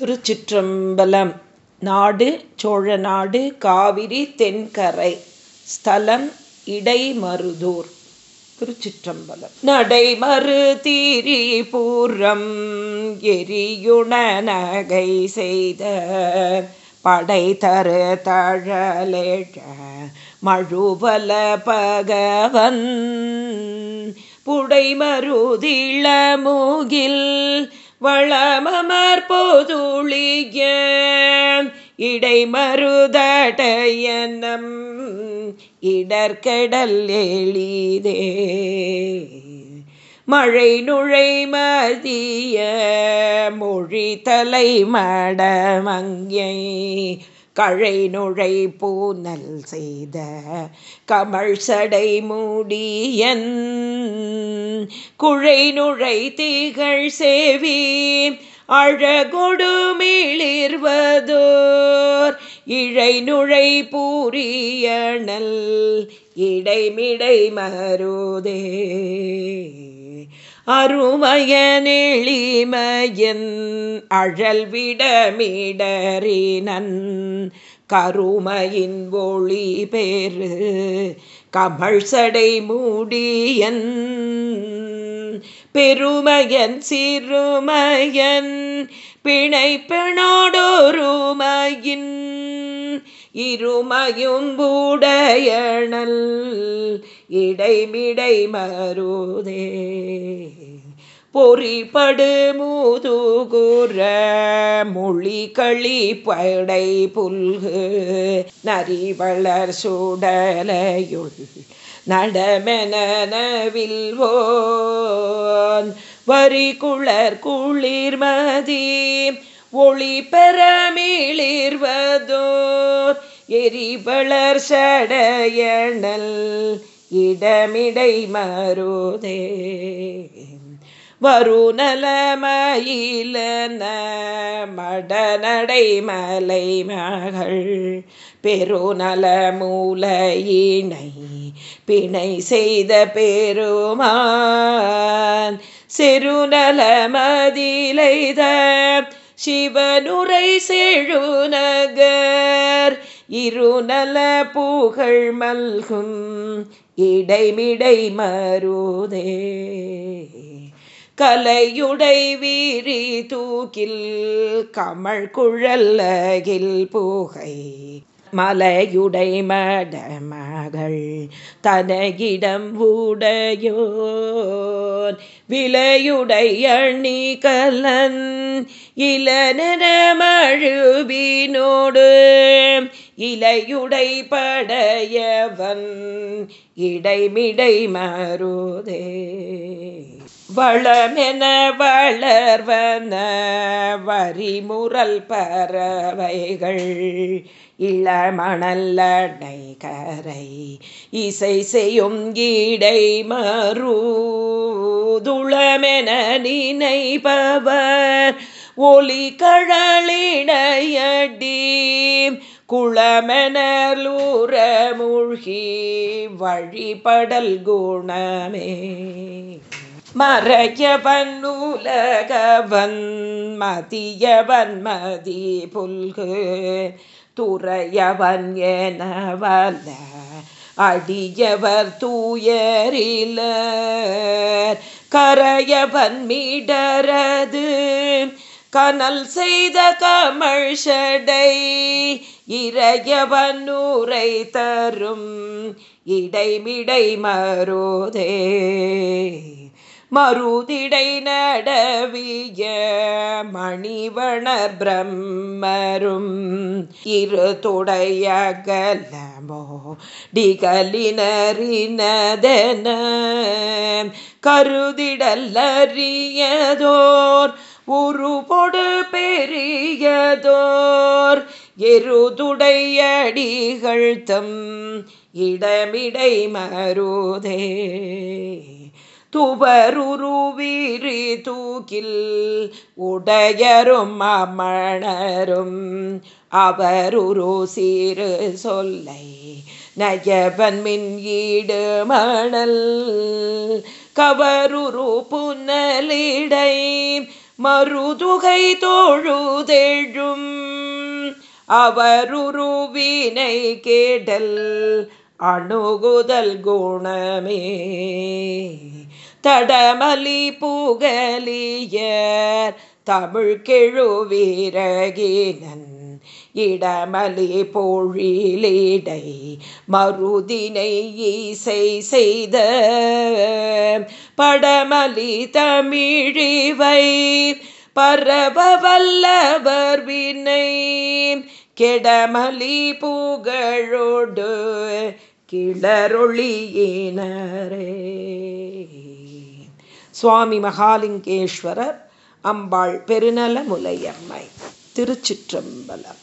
திருச்சிற்றம்பலம். நாடு சோழநாடு காவிரி தென்கரை ஸ்தலம் இடைமருதூர். திருச்சிற்றம்பலம். நடைமறு தீரிபூரம் எரியுண நகை செய்த படை தரு தழலேழ மழுவல பகவன். புடைமருதிளமுகில் வளமமர் பொதுளிய இடைமருதடையனம் இடர்கடல் எளிதே. மழை நுழை மதிய மொழி தலை மடமங்கை கழை நுழை பூனல் செய்த கமல் சடை மூடியன் குழை நுழை தீகள் சேவி அழகொடுமிளிர்வதோர் இழை நுழை பூரியணல் இடைமிடை மருதே. அருமயனெளிமயன் அழல் விடமிடறினன் கருமையின் ஒளி பேரு கமல் சடை மூடியன் பெருமையன் சிறுமையன் பிணை பிணோடொருமையின் இருமையும் பூடையணல் இடைமிடை மருதே பொறிபடு மூதுகுர மொழி களி படை புல்கு நரிவளர் சுடலையுள் நடமெனவில்வோன் வரி குளர் குளிர்மதி ஒளி பெறமிளிர்வதோர் எரிவளர் சடையணல் இடமிடை மருதே வருநலமயிலன மடநடை மலை மகள் பெருநல மூலையினை பிணை செய்த பெருமான் செருநல மதிலைத சிவனுரை செழுநகர் இருநல புகழ் மல்கும் இடைமிடை மருதே கலையுடை வீரி தூக்கில் கமல் குழல்லகில் புகை. மலையுடை மடமகள் தனகிடம் உடையோன் விலையுடை அணி கலன் இளநன மழுவினோடு இலையுடை படையவன் இடைமிடை மருதே. வளமென வளர்வன வரிமுரல் பறவைகள் இளமணல்லடை கரை இசை செய்யும் கீடை மருதுளமென நினைப்பவர் ஒலி கழலிடையடி குளமெனலூர மூழ்கி வழிபடல் குணமே. மறையவன் உலகவன் மதியவன் மதி புல்கு துறையவன் எனவல்ல அடியவர் தூயரில கரையவன் மீடரது கனல் செய்த கமல் ஷடை. இறையவன் நூரை தரும் இடைமிடை மரோதே. மருதிடை நடவிய மணிவணர் பிரம்மரும் இரு துடையகலமோ டிகலினரினதென கருதிடல் அறியதோர் உருபொடு பெரியதோர் எருதுடையடிகள் தம் இடமிடை மருதே. துவருருவீரி தூக்கில் உடையரும் அமணரும். அவருரு சீரு சொல்லை நயவன் மின் ஈடு மணல். கவருரு புனலிடை மருதுகை தோழுதெழும். அவருருவினை கேடல் அணுகுதல் குணமே. தடமலி பூகலியர் தமிழ் கெழுவீரகினன் இடமலி பொழிலிடை மருதினை இசை செய்த படமலி தமிழிவை பரவ வல்லவர் வினை. கெடமலி புகழோடு கிளரொளியினரே சுவாமி மகாலிங்கேஸ்வரர் அம்பாள் பெருநல முலையம்மை திருச்சிற்றம்பலம்.